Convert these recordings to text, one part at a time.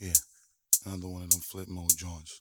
Yeah, another one of them flip mode joints.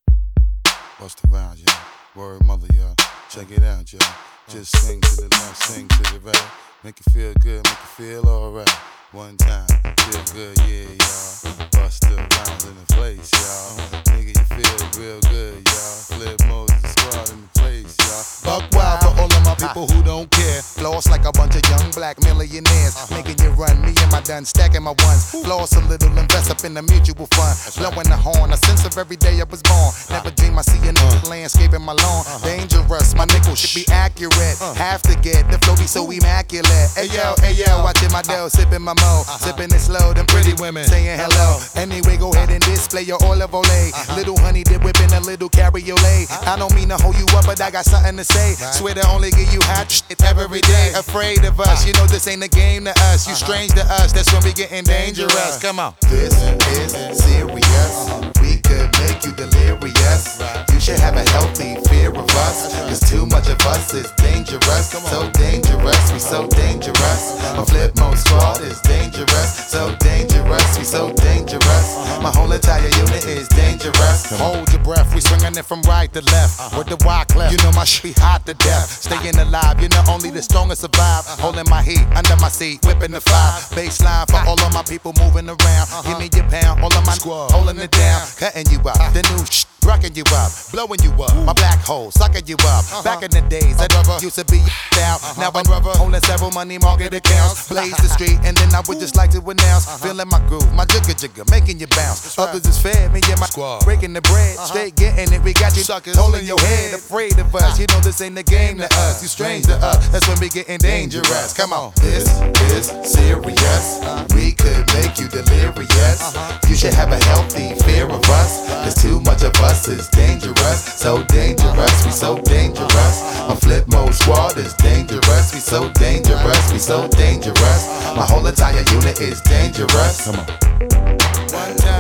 Busta Rhymes, y'all. Word mother, y'all. Check it out, y'all. Uh. Just sing to the left, sing to the right. Make it feel good, make it feel alright. One time, feel good, yeah, y'all. Busta Rhymes in the place, y'all. Nigga, you feel real good, y'all. Flip mode, the squad in the place, y'all. Buck wild for all of my people who don't care. Floss like a bunch of black millionaires. Making you run, me and my done stacking my ones. Floss a little, invest up in the mutual fund. Blowing the horn, a sense of every day I was born. Never dream I see a nigga landscape in my lawn. Dangerous, my nickel should be accurate. Have to get the flow be so immaculate. Hey yo, hey yo, watching my dough, sipping my mo. Sipping it slow, them pretty women saying hello. Anyway, go ahead and display your olive ole. Little honey dip whipping a little cabriolet. I don't mean to hold you up, but I got something to say. Swear to only give you hot shit every day. Afraid of us, you know this ain't a game to us. You uh-huh. strange to us, that's when we getting dangerous. Come on. This is serious. We could make you delirious. You should have a healthy fear of us. Cause too much of us is dangerous. So dangerous, we so dangerous. My flip My whole entire unit is dangerous. Hold your breath, we swinging it from right to left. Uh-huh. With the wide clef, you know my shit be hot to death. Staying alive, you know only the strongest survive. Uh-huh. Holding my heat under my seat, whipping the fire. Uh-huh. Baseline for all of my people moving around. Give me your pound, all of my squad holding it down, cutting you out. The new sh- rocking you up, blowing you up. My black hole sucking you up. Uh-huh. Back in the days, that used to be out. Uh-huh. Now I'm holding several money market accounts. Blaze the street, and then I would just like to announce, uh-huh. feeling my groove, my jigger jigger, making you bounce. Others is fed, me and my squad breaking the bread, straight getting it. We got you suckers holding your head, afraid of us. You know this ain't the game to us. You strange to us. That's when we getting dangerous. Come on, this is serious. We could make you delirious. You should have a healthy us is dangerous. So dangerous, we so dangerous. My flip mode squad is dangerous. We so dangerous, we so dangerous. My whole entire unit is dangerous. Come on.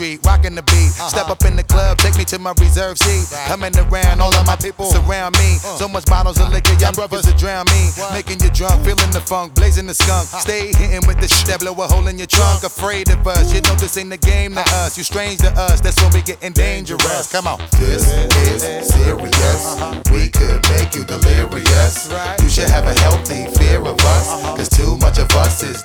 Street, rocking the beat. Uh-huh. Step up in the club, take me to my reserve seat. Coming around, all of my people surround me. Uh. So much bottles of liquor, y'all brothers to drown me. Making you drunk, feeling the funk, blazing the skunk. Uh. Stay hitting with the shit that blow a hole in your trunk. Uh. Afraid of us, you know this ain't the game to us. You strange to us, that's when we getting dangerous. Come on. This is serious. Uh-huh. We could make you delirious. You should have a healthy fear of us. Uh-huh. Cause too much of us is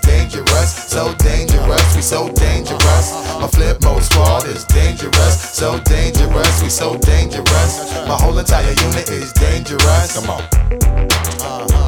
So dangerous, we so dangerous. My flip mode squad is dangerous. So dangerous, we so dangerous. My whole entire unit is dangerous. Come on. Uh-huh.